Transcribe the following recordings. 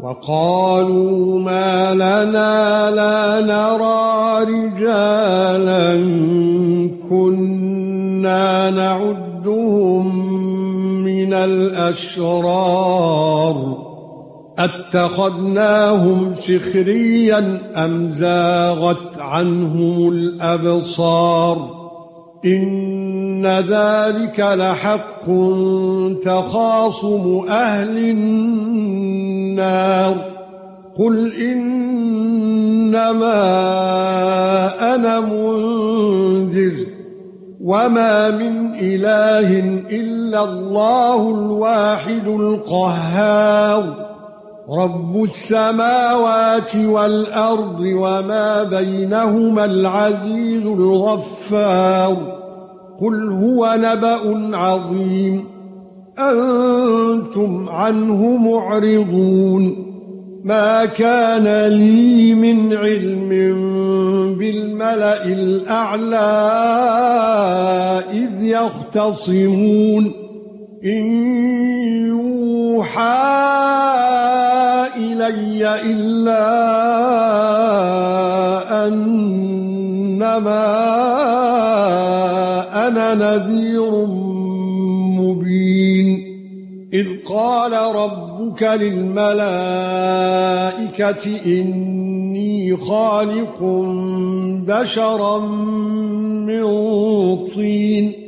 وقالوا ما لنا لا نرى رجالا كنا نعدهم من الأشرار أتخذناهم سخريا أم زاغت عنهم الأبصار إن ذلك لحق تخاصم أهل النار. قل إنما أنا منذر وما من إله إلا الله الواحد القهار. رب السماوات والأرض وما بينهما العزيز الغفار قل هو نبأ عظيم أنتم عنه معرضون ما كان لي من علم بالملأ الأعلى إذ يختصمون إن يوحى الي إلا أنما أنا نذير مبين. إذ قال ربك للملائكة إني خالق بشرا من طين.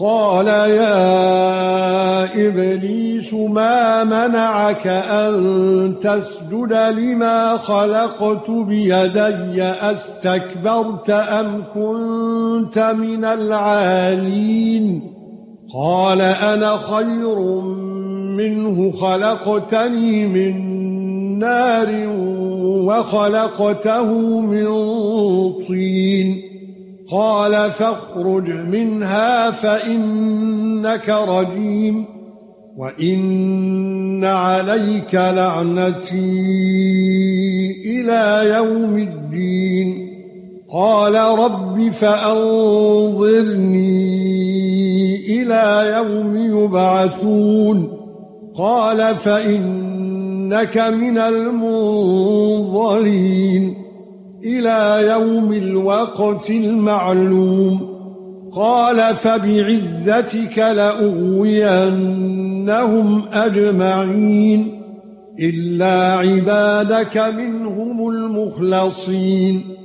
قال يا إبليس ما منعك أن تسجد لما خلقت بيدي؟ أستكبرت أم كنت من العالين؟ قال أنا خير منه خلقتني من نار وخلقته من طين. قال فاخرج منها فإنك رجيم وإن عليك لعنتي إلى يوم الدين. قال رب فأنظرني إلى يوم يبعثون. قال فإنك من المنظرين. إلى يوم الوقت المعلوم. قال فبعزتك لأغوينهم أجمعين إلا عبادك منهم المخلصين.